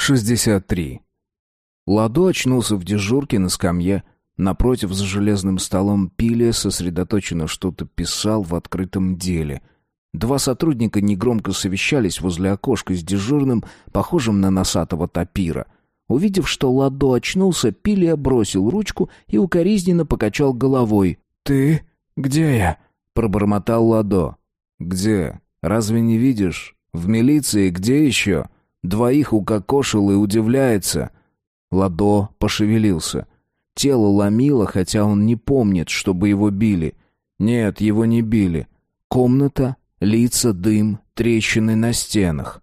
63. Ладо очнулся в дежурке на скамье. Напротив, за железным столом Пилия сосредоточенно что-то писал в открытом деле. Два сотрудника негромко совещались возле окошка с дежурным, похожим на носатого тапира. Увидев, что Ладо очнулся, Пилия бросил ручку и укоризненно покачал головой. «Ты? Где я?» — пробормотал Ладо. «Где? Разве не видишь? В милиции где еще?» Двоих укокошил и удивляется. Ладо пошевелился. Тело ломило, хотя он не помнит, чтобы его били. Нет, его не били. Комната, лица, дым, трещины на стенах.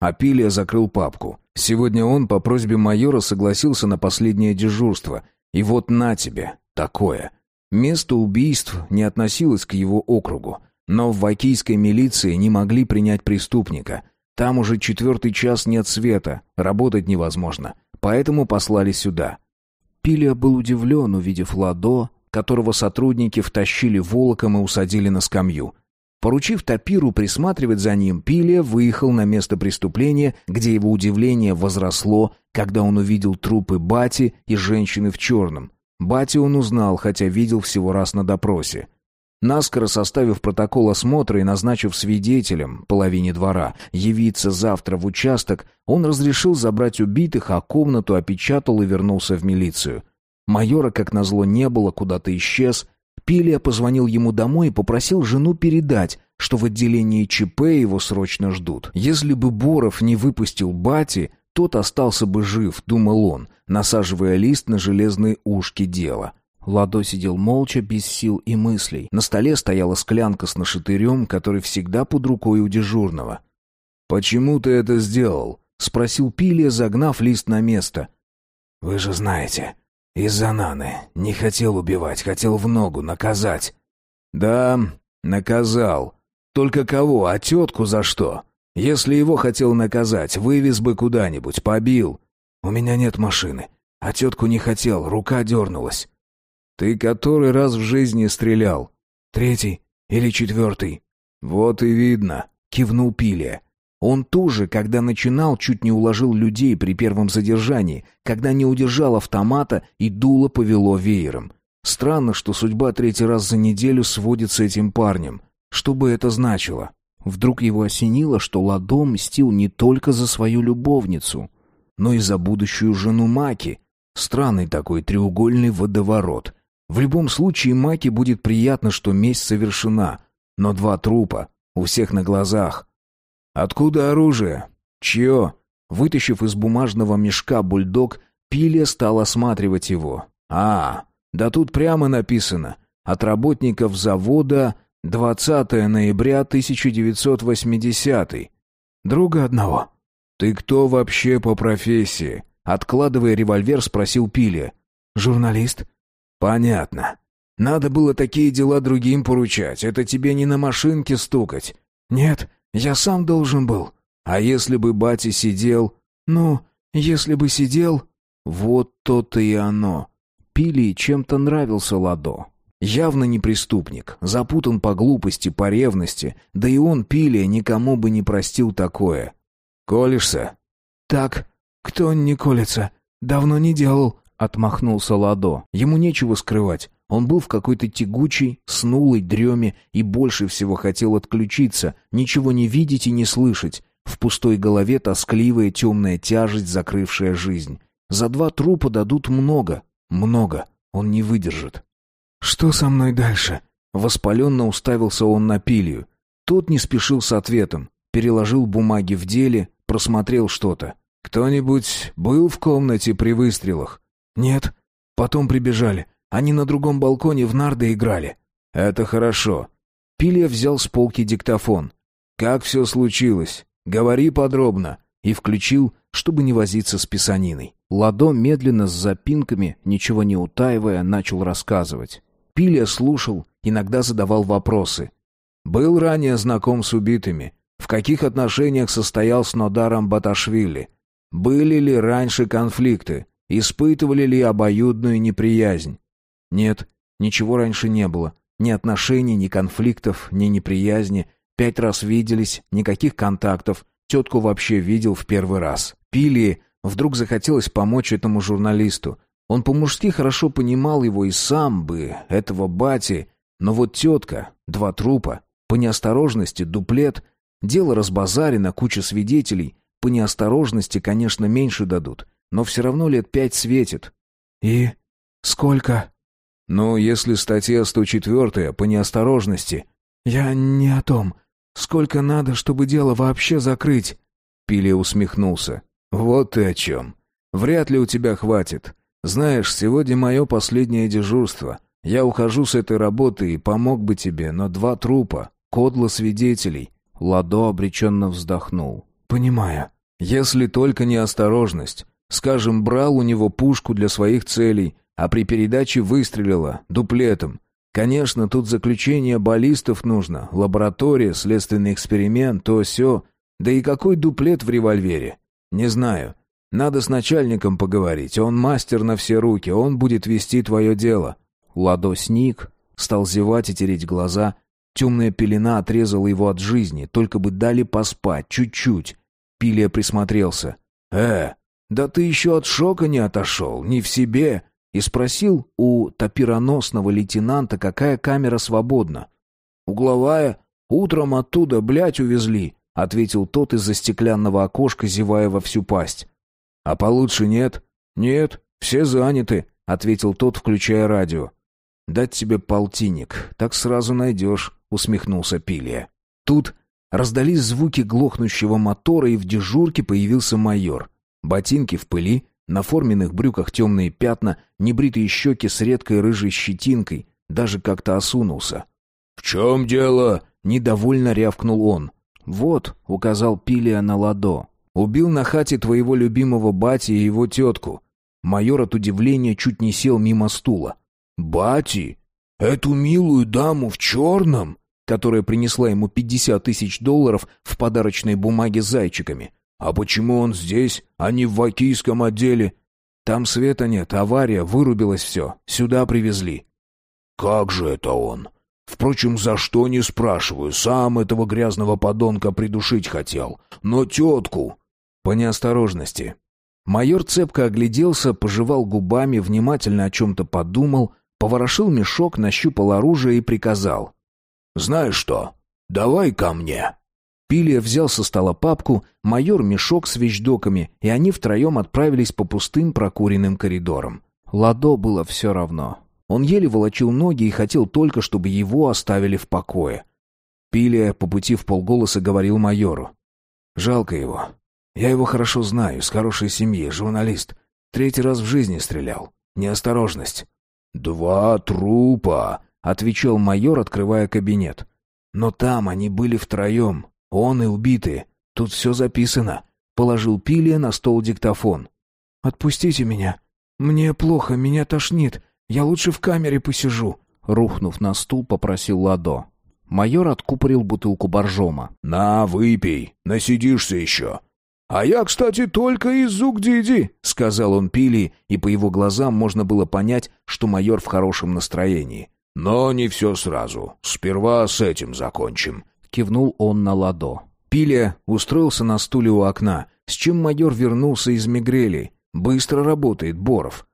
Апилия закрыл папку. Сегодня он по просьбе майора согласился на последнее дежурство. И вот на тебе, такое. Место убийств не относилось к его округу. Но в вакийской милиции не могли принять преступника — там уже четвертый час нет света, работать невозможно. Поэтому послали сюда. Пилия был удивлен, увидев Ладо, которого сотрудники втащили волоком и усадили на скамью. Поручив Тапиру присматривать за ним, Пилия выехал на место преступления, где его удивление возросло, когда он увидел трупы Бати и женщины в черном. Бати он узнал, хотя видел всего раз на допросе. Наскоро составив протокол осмотра и назначив свидетелем половине двора явиться завтра в участок, он разрешил забрать убитых, а комнату опечатал и вернулся в милицию. Майора, как назло, не было, куда-то исчез. Пилия позвонил ему домой и попросил жену передать, что в отделении ЧП его срочно ждут. Если бы Боров не выпустил Бати, тот остался бы жив, думал он, насаживая лист на железные ушки дела. Ладо сидел молча, без сил и мыслей. На столе стояла склянка с нашатырем, который всегда под рукой у дежурного. «Почему ты это сделал?» — спросил Пилия, загнав лист на место. «Вы же знаете, из-за Наны. Не хотел убивать, хотел в ногу наказать». «Да, наказал. Только кого, а тетку за что? Если его хотел наказать, вывез бы куда-нибудь, побил. У меня нет машины, а тетку не хотел, рука дернулась». «Ты который раз в жизни стрелял?» «Третий или четвертый?» «Вот и видно», — кивнул Пилия. Он тоже, когда начинал, чуть не уложил людей при первом задержании, когда не удержал автомата и дуло повело веером. Странно, что судьба третий раз за неделю сводит с этим парнем. Что бы это значило? Вдруг его осенило, что Ладо мстил не только за свою любовницу, но и за будущую жену Маки. Странный такой треугольный водоворот. В любом случае Маке будет приятно, что месть совершена, но два трупа у всех на глазах. Откуда оружие? Чье? Вытащив из бумажного мешка бульдог, Пилия стал осматривать его. А, да тут прямо написано: от работников завода 20 ноября 1980. Друга одного. Ты кто вообще по профессии? Откладывая револьвер, спросил Пилия. Журналист. «Понятно. Надо было такие дела другим поручать. Это тебе не на машинке стукать». «Нет, я сам должен был». «А если бы батя сидел?» «Ну, если бы сидел...» Вот то-то и оно. Пили чем-то нравился Ладо. Явно не преступник, запутан по глупости, по ревности, да и он, Пилия, никому бы не простил такое. «Колешься?» «Так, кто не колется? Давно не делал. Отмахнулся Ладо. Ему нечего скрывать. Он был в какой-то тягучей, снулой дреме и больше всего хотел отключиться, ничего не видеть и не слышать. В пустой голове тоскливая темная тяжесть, закрывшая жизнь. За два трупа дадут много, много. Он не выдержит. «Что со мной дальше?» Воспаленно уставился он на пилью. Тот не спешил с ответом. Переложил бумаги в деле, просмотрел что-то. «Кто-нибудь был в комнате при выстрелах?» «Нет. Потом прибежали. Они на другом балконе в нарды играли». «Это хорошо». Пилия взял с полки диктофон. «Как все случилось? Говори подробно». И включил, чтобы не возиться с писаниной. Ладо медленно с запинками, ничего не утаивая, начал рассказывать. Пилия слушал, иногда задавал вопросы. «Был ранее знаком с убитыми. В каких отношениях состоял с Нодаром Баташвили? Были ли раньше конфликты? Испытывали ли обоюдную неприязнь? Нет, ничего раньше не было. Ни отношений, ни конфликтов, ни неприязни. Пять раз виделись, никаких контактов. Тетку вообще видел в первый раз. Пили вдруг захотелось помочь этому журналисту. Он по-мужски хорошо понимал его и сам бы, этого бати. Но вот тетка, два трупа, по неосторожности дуплет, дело разбазарено, куча свидетелей. По неосторожности, конечно, меньше дадут, но все равно лет пять светит. «И сколько?» «Ну, если статья 104 по неосторожности...» «Я не о том. Сколько надо, чтобы дело вообще закрыть?» Пилия усмехнулся. «Вот ты о чем. Вряд ли у тебя хватит. Знаешь, сегодня мое последнее дежурство. Я ухожу с этой работы и помог бы тебе, но два трупа, кодло свидетелей». Ладо обреченно вздохнул. «Понимаю. Если только неосторожность. Скажем, брал у него пушку для своих целей, а при передаче выстрелила дуплетом. Конечно, тут заключение баллистов нужно, лаборатория, следственный эксперимент, то все. Да и какой дуплет в револьвере? Не знаю. Надо с начальником поговорить. Он мастер на все руки, он будет вести твое дело. Ладо сник, стал зевать и тереть глаза. Темная пелена отрезала его от жизни, только бы дали поспать, чуть-чуть. Пилия присмотрелся. «Э, да ты еще от шока не отошел, не в себе!» И спросил у топироносного лейтенанта, какая камера свободна. «Угловая. Утром оттуда, блядь, увезли», — ответил тот из-за стеклянного окошка, зевая во всю пасть. «А получше нет?» «Нет, все заняты», — ответил тот, включая радио. «Дать тебе полтинник, так сразу найдешь», — усмехнулся Пилия. Тут раздались звуки глохнущего мотора, и в дежурке появился майор. Ботинки в пыли, на форменных брюках темные пятна, небритые щеки с редкой рыжей щетинкой, даже как-то осунулся. «В чем дело?» — недовольно рявкнул он. «Вот», — указал Пилия на ладо, Убил на хате твоего любимого бати и его тетку». Майор от удивления чуть не сел мимо стула. «Бати? Эту милую даму в черном?» которая принесла ему пятьдесят тысяч долларов в подарочной бумаге с зайчиками. «А почему он здесь, а не в вакийском отделе?» «Там света нет, авария, вырубилось все. Сюда привезли». «Как же это он? Впрочем, за что не спрашиваю, сам этого грязного подонка придушить хотел. Но тетку...» по неосторожности. Майор цепко огляделся, пожевал губами, внимательно о чем-то подумал, поворошил мешок, нащупал оружие и приказал. «Знаешь что? Давай ко мне». Пилия взял со стола папку, майор мешок с вещдоками, и они втроем отправились по пустым прокуренным коридорам. Ладо было все равно. Он еле волочил ноги и хотел только, чтобы его оставили в покое. Пилия по пути в полголоса говорил майору. «Жалко его. Я его хорошо знаю, с хорошей семьи, журналист. Третий раз в жизни стрелял. Неосторожность. «Два трупа», — отвечал майор, открывая кабинет. «Но там они были втроем. Он и убитые. Тут все записано». Положил Пилия на стол диктофон. «Отпустите меня. Мне плохо, меня тошнит. Я лучше в камере посижу», — рухнув на стул, попросил Ладо. Майор откупорил бутылку боржома. «На, выпей. Насидишься еще. «А я, кстати, только из Зугдиди», — сказал он Пили, и по его глазам можно было понять, что майор в хорошем настроении. «Но не все сразу. Сперва с этим закончим», — кивнул он на ладо. Пиля устроился на стуле у окна, с чем майор вернулся из Мигрели. «Быстро работает, Боров».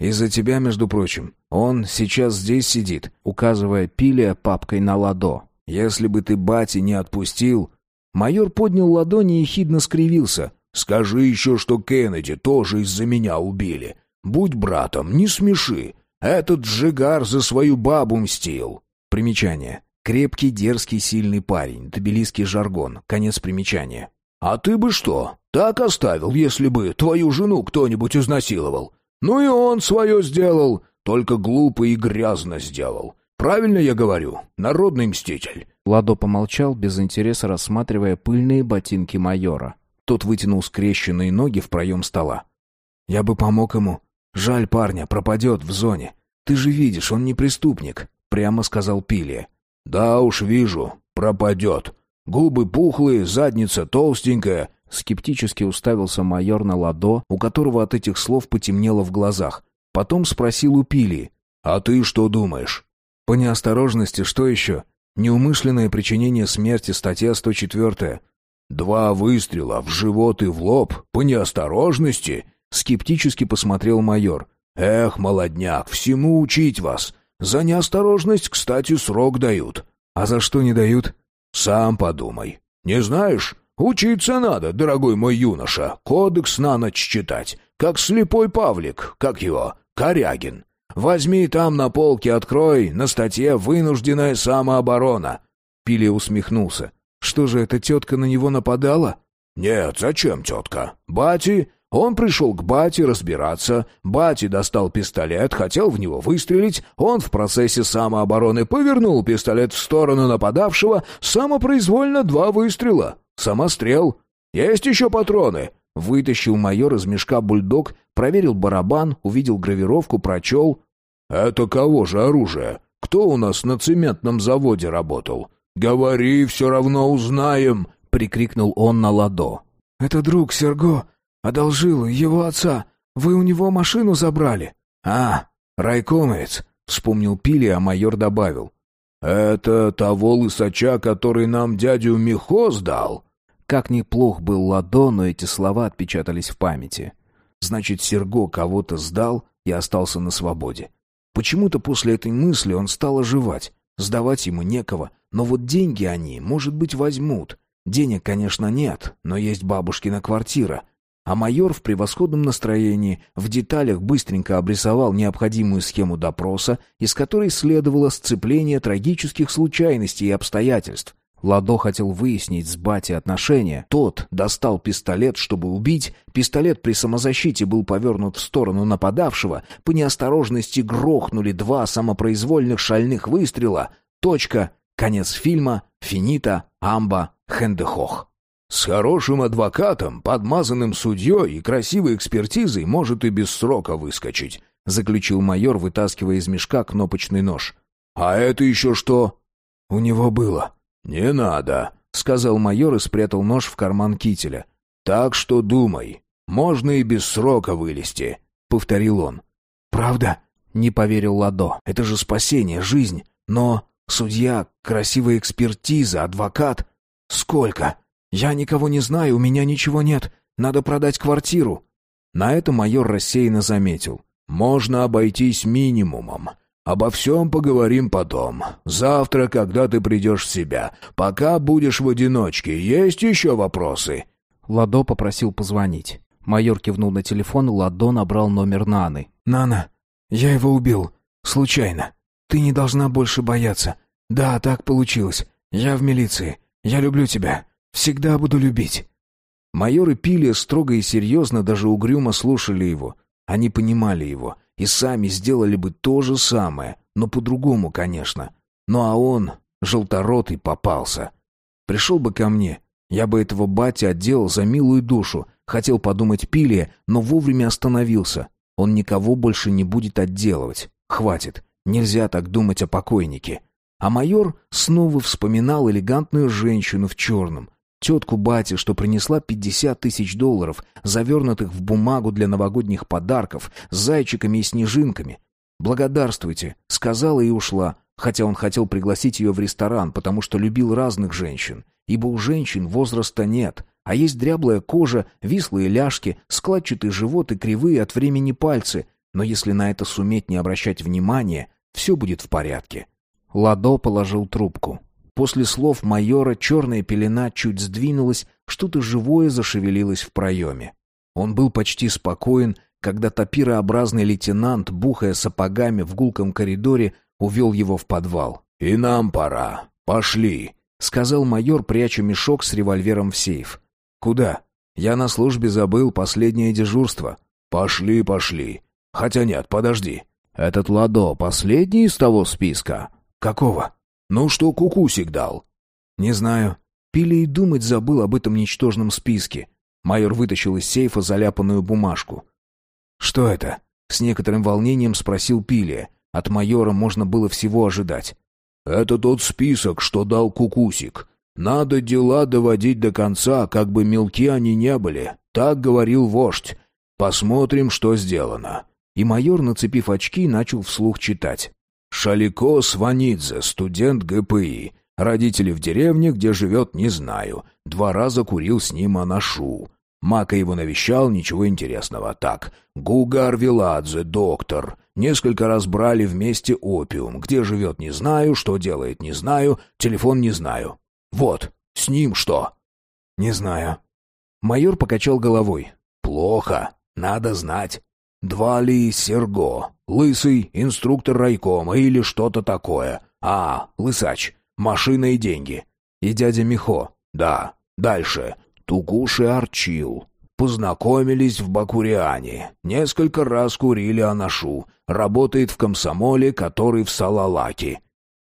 «Из-за тебя, между прочим. Он сейчас здесь сидит», указывая Пиля папкой на ладо. «Если бы ты бати не отпустил, Майор поднял ладони и хидно скривился. «Скажи еще, что Кеннеди тоже из-за меня убили. Будь братом, не смеши. Этот джигар за свою бабу мстил». Примечание. Крепкий, дерзкий, сильный парень. Тбилисский жаргон. Конец примечания. «А ты бы что, так оставил, если бы твою жену кто-нибудь изнасиловал? Ну и он свое сделал, только глупо и грязно сделал. Правильно я говорю, народный мститель. Ладо помолчал, без интереса рассматривая пыльные ботинки майора. Тот вытянул скрещенные ноги в проем стола. «Я бы помог ему. Жаль парня, пропадет в зоне. Ты же видишь, он не преступник», — прямо сказал Пилия. «Да уж вижу, пропадет. Губы пухлые, задница толстенькая». Скептически уставился майор на Ладо, у которого от этих слов потемнело в глазах. Потом спросил у Пилии. «А ты что думаешь?» «По неосторожности, что еще? Неумышленное причинение смерти, статья 104. Два выстрела в живот и в лоб по неосторожности?» Скептически посмотрел майор. «Эх, молодняк, всему учить вас. За неосторожность, кстати, срок дают». «А за что не дают?» «Сам подумай. Не знаешь? Учиться надо, дорогой мой юноша. Кодекс на ночь читать. Как слепой Павлик. Как его? Корягин. Возьми там на полке, открой, на статье «Вынужденная самооборона». Пили усмехнулся. Что же, эта тетка на него нападала? «Нет, зачем тетка? Бати он пришел к Бате разбираться. Бати достал пистолет, хотел в него выстрелить. Он в процессе самообороны повернул пистолет в сторону нападавшего. Самопроизвольно два выстрела. Самострел. Есть еще патроны. Вытащил майор из мешка бульдог, проверил барабан, увидел гравировку, прочел. «Это кого же оружие? Кто у нас на цементном заводе работал?» «Говори, все равно узнаем!» — прикрикнул он на ладо. «Это друг Серго. Одолжил его отца. Вы у него машину забрали». «А, райкомец», — вспомнил Пили, а майор добавил. «Это того лысача, который нам дядю Михо сдал?» Как неплох был Ладо, но эти слова отпечатались в памяти. Значит, Серго кого-то сдал и остался на свободе. Почему-то после этой мысли он стал оживать. Сдавать ему некого, но вот деньги они, может быть, возьмут. Денег, конечно, нет, но есть бабушкина квартира — а майор в превосходном настроении в деталях быстренько обрисовал необходимую схему допроса, из которой следовало сцепление трагических случайностей и обстоятельств. Ладо хотел выяснить с Бати отношения. Тот достал пистолет, чтобы убить. Пистолет при самозащите был повернут в сторону нападавшего. По неосторожности грохнули два самопроизвольных шальных выстрела. Точка. Конец фильма. Финита. Амба. Хендехох. С хорошим адвокатом, подмазанным судьей и красивой экспертизой может и без срока выскочить», — заключил майор, вытаскивая из мешка кнопочный нож. «А это еще что?» «У него было». «Не надо», — сказал майор и спрятал нож в карман кителя. «Так что думай, можно и без срока вылезти», — повторил он. «Правда?» — не поверил Ладо. «Это же спасение, жизнь. Но судья, красивая экспертиза, адвокат. Сколько?» «Я никого не знаю, у меня ничего нет. Надо продать квартиру». На это майор рассеянно заметил. «Можно обойтись минимумом. Обо всем поговорим потом. Завтра, когда ты придешь в себя. Пока будешь в одиночке. Есть еще вопросы?» Ладо попросил позвонить. Майор кивнул на телефон, Ладо набрал номер Наны. «Нана, я его убил. Случайно. Ты не должна больше бояться. Да, так получилось. Я в милиции. Я люблю тебя. Всегда буду любить». Майоры пили строго и серьезно, даже угрюмо слушали его. Они понимали его и сами сделали бы то же самое, но по-другому, конечно. Ну а он, желторотый, попался. Пришел бы ко мне, я бы этого батя отделал за милую душу. Хотел подумать Пилия, но вовремя остановился. Он никого больше не будет отделывать. Хватит. Нельзя так думать о покойнике. А майор снова вспоминал элегантную женщину в черном, тетку Бати, что принесла 50 тысяч долларов, завернутых в бумагу для новогодних подарков, с зайчиками и снежинками. «Благодарствуйте», — сказала и ушла, хотя он хотел пригласить ее в ресторан, потому что любил разных женщин, ибо у женщин возраста нет, а есть дряблая кожа, вислые ляжки, складчатый живот и кривые от времени пальцы, но если на это суметь не обращать внимания, все будет в порядке. Ладо положил трубку. После слов майора черная пелена чуть сдвинулась, что-то живое зашевелилось в проеме. Он был почти спокоен, когда топирообразный лейтенант, бухая сапогами в гулком коридоре, увел его в подвал. «И нам пора. Пошли», — сказал майор, пряча мешок с револьвером в сейф. «Куда? Я на службе забыл последнее дежурство». «Пошли, пошли. Хотя нет, подожди. Этот Ладо последний из того списка?» «Какого?» «Ну что кукусик дал?» «Не знаю. Пили и думать забыл об этом ничтожном списке». Майор вытащил из сейфа заляпанную бумажку. «Что это?» — с некоторым волнением спросил Пили. От майора можно было всего ожидать. «Это тот список, что дал кукусик. Надо дела доводить до конца, как бы мелки они не были. Так говорил вождь. Посмотрим, что сделано». И майор, нацепив очки, начал вслух читать. Шалико Сванидзе, студент ГПИ. Родители в деревне, где живет, не знаю. Два раза курил с ним анашу. Мака его навещал, ничего интересного. Так, Гуга Арвеладзе, доктор. Несколько раз брали вместе опиум. Где живет, не знаю, что делает, не знаю, телефон не знаю. Вот, с ним что? Не знаю. Майор покачал головой. Плохо, надо знать. Два ли Серго, лысый, инструктор райкома или что-то такое. А, лысач, машина и деньги. И дядя Михо. Да, дальше. Тугуши Арчил. Познакомились в Бакуриане. Несколько раз курили анашу. Работает в комсомоле, который в Салалаке.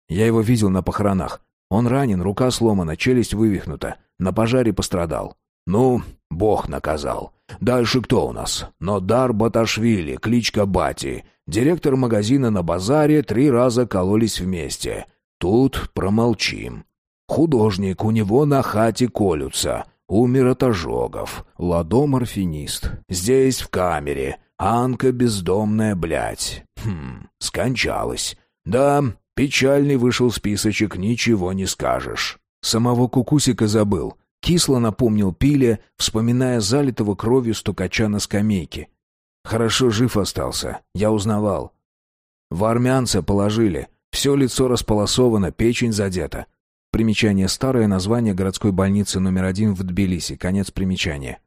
Я его видел на похоронах. Он ранен, рука сломана, челюсть вывихнута. На пожаре пострадал. Ну, бог наказал. Дальше кто у нас? Нодар Баташвили, кличка Бати. Директор магазина на базаре, три раза кололись вместе. Тут промолчим. Художник, у него на хате колются. Умер от ожогов. Ладо морфинист. Здесь в камере. Анка бездомная, блядь. Хм, скончалась. Да, печальный вышел списочек, ничего не скажешь. Самого Кукусика забыл. Кисло напомнил Пиля, вспоминая залитого кровью стукача на скамейке. Хорошо жив остался, я узнавал. В армянца положили. Все лицо располосовано, печень задета. Примечание старое название городской больницы номер один в Тбилиси. Конец примечания.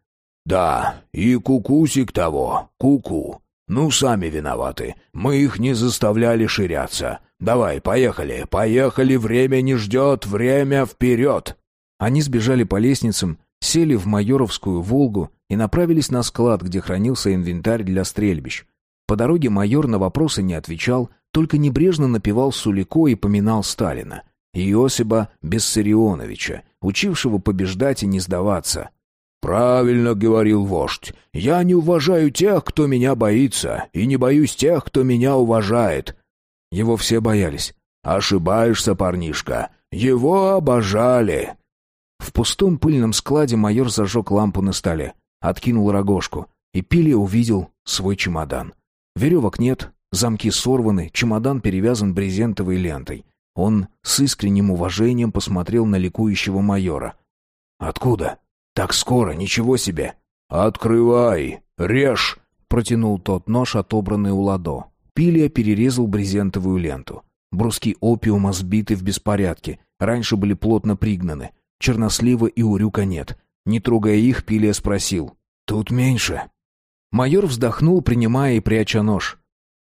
Да, и кукусик того, куку. -ку. Ну, сами виноваты. Мы их не заставляли ширяться. Давай, поехали, поехали, время не ждет, время вперед. Они сбежали по лестницам, сели в майоровскую «Волгу» и направились на склад, где хранился инвентарь для стрельбищ. По дороге майор на вопросы не отвечал, только небрежно напевал Сулико и поминал Сталина. Иосиба Бессарионовича, учившего побеждать и не сдаваться. «Правильно говорил вождь. Я не уважаю тех, кто меня боится, и не боюсь тех, кто меня уважает». Его все боялись. «Ошибаешься, парнишка. Его обожали». В пустом пыльном складе майор зажег лампу на столе, откинул рогожку, и Пилия увидел свой чемодан. Веревок нет, замки сорваны, чемодан перевязан брезентовой лентой. Он с искренним уважением посмотрел на ликующего майора. «Откуда? Так скоро, ничего себе!» «Открывай! Режь!» — протянул тот нож, отобранный у ладо. Пилия перерезал брезентовую ленту. Бруски опиума сбиты в беспорядке, раньше были плотно пригнаны. Чернослива и урюка нет. Не трогая их, Пилия спросил. «Тут меньше». Майор вздохнул, принимая и пряча нож.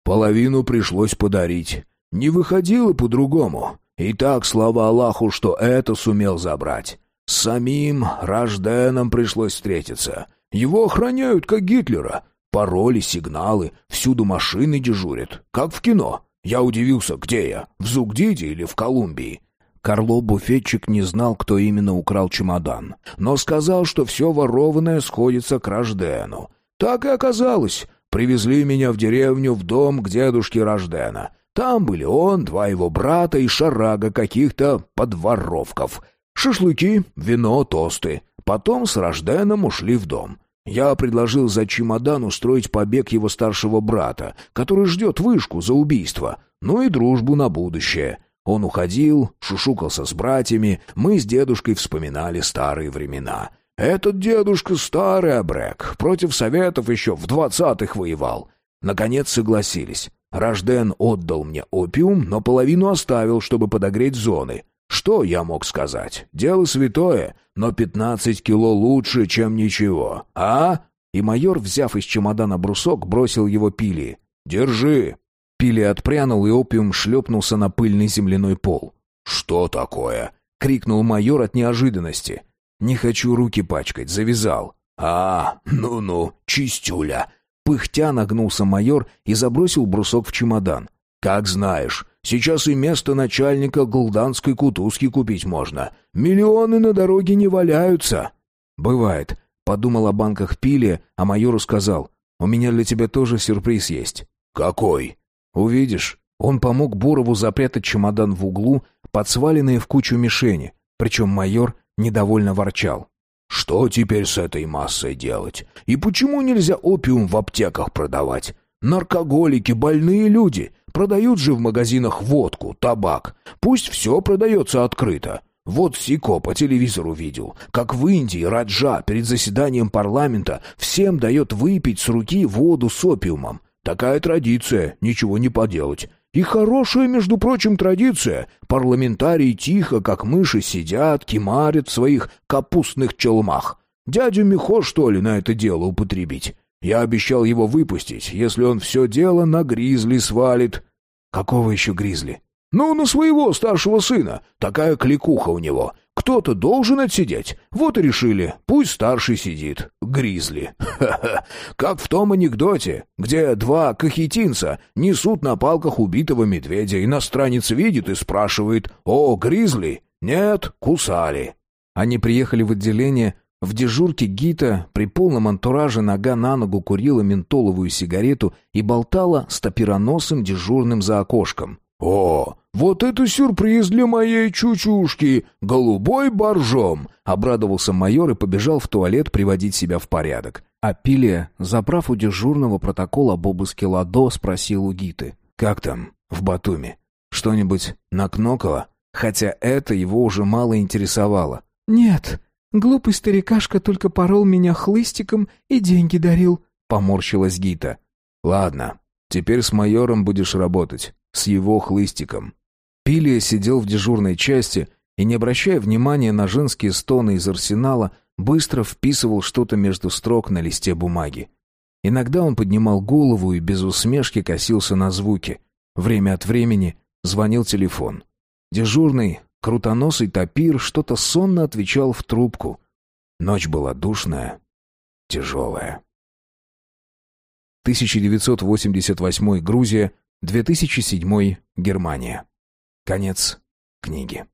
«Половину пришлось подарить. Не выходило по-другому. И так, слава Аллаху, что это сумел забрать. С самим Рожденом пришлось встретиться. Его охраняют, как Гитлера. Пароли, сигналы, всюду машины дежурят. Как в кино. Я удивился, где я, в Зугдиде или в Колумбии. Карло буфетчик не знал, кто именно украл чемодан, но сказал, что все ворованное сходится к Рождену. Так и оказалось. Привезли меня в деревню, в дом к дедушке Рождена. Там были он, два его брата и шарага каких-то подворовков. Шашлыки, вино, тосты. Потом с Рожденом ушли в дом. Я предложил за чемодан устроить побег его старшего брата, который ждет вышку за убийство, ну и дружбу на будущее. Он уходил, шушукался с братьями, мы с дедушкой вспоминали старые времена. Этот дедушка старый обрек, против советов еще в двадцатых воевал. Наконец согласились. Рожден отдал мне опиум, но половину оставил, чтобы подогреть зоны. Что я мог сказать? Дело святое, но пятнадцать кило лучше, чем ничего. А? И майор, взяв из чемодана брусок, бросил его Пили. «Держи!» Пили отпрянул, и опиум шлепнулся на пыльный земляной пол. «Что такое?» — крикнул майор от неожиданности. «Не хочу руки пачкать, завязал». «А, ну-ну, чистюля!» Пыхтя нагнулся майор и забросил брусок в чемодан. «Как знаешь, сейчас и место начальника голданской кутузки купить можно. Миллионы на дороге не валяются». «Бывает», — подумал о банках пили, а майору сказал, «У меня для тебя тоже сюрприз есть». «Какой?» «Увидишь». Он помог Бурову запрятать чемодан в углу, под сваленные в кучу мишени, причем майор недовольно ворчал. Что теперь с этой массой делать? И почему нельзя опиум в аптеках продавать? Наркоголики, больные люди. Продают же в магазинах водку, табак. Пусть все продается открыто. Вот Сико по телевизору видел, как в Индии Раджа перед заседанием парламента всем дает выпить с руки воду с опиумом. Такая традиция, ничего не поделать. И хорошая, между прочим, традиция. Парламентарии тихо, как мыши, сидят, кимарят в своих капустных челмах. Дядю Михо, что ли, на это дело употребить? Я обещал его выпустить, если он все дело на гризли свалит. Какого еще гризли? Ну, на своего старшего сына. Такая кликуха у него. Кто-то должен отсидеть. Вот и решили, пусть старший сидит. Гризли. Ха-ха. Как в том анекдоте, где два кахетинца несут на палках убитого медведя. Иностранец видит и спрашивает «О, гризли?» «Нет, кусали». Они приехали в отделение, в дежурке Гита при полном антураже нога на ногу курила ментоловую сигарету и болтала с топироносым дежурным за окошком. «О, вот это сюрприз для моей чучушки! Голубой боржом!» Обрадовался майор и побежал в туалет приводить себя в порядок. А Пилия, забрав у дежурного протокол об обыске Ладо, спросил у Гиты. «Как там, в Батуми? Что-нибудь накнокало?» Хотя это его уже мало интересовало. «Нет, Глупый старикашка только порол меня хлыстиком и деньги дарил», — поморщилась Гита. «Ладно, теперь с майором будешь работать, с его хлыстиком». Пилия сидел в дежурной части и, не обращая внимания на женские стоны из арсенала, быстро вписывал что-то между строк на листе бумаги. Иногда он поднимал голову и без усмешки косился на звуки. Время от времени звонил телефон. Дежурный Крутоносый топир что-то сонно отвечал в трубку. Ночь была душная, тяжелая. 1988 Грузия, 2007 Германия. Конец книги.